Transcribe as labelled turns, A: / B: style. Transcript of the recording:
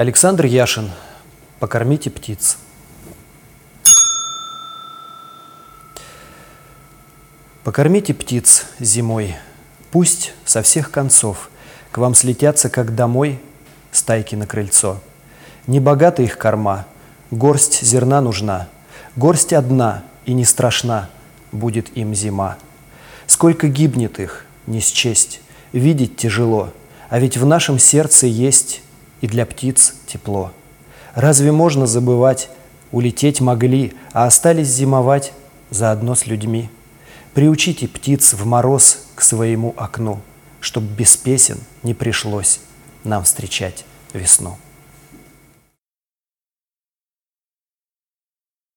A: Александр Яшин. Покормите птиц. Покормите птиц зимой, пусть со всех концов К вам слетятся, как домой, стайки на крыльцо. Не богата их корма, горсть зерна нужна, Горсть одна и не страшна будет им зима. Сколько гибнет их, не счесть, видеть тяжело, А ведь в нашем сердце есть и для птиц тепло. Разве можно забывать, улететь могли, а остались зимовать заодно с людьми? Приучите птиц в мороз к своему окну, Чтоб без песен не пришлось нам встречать весну.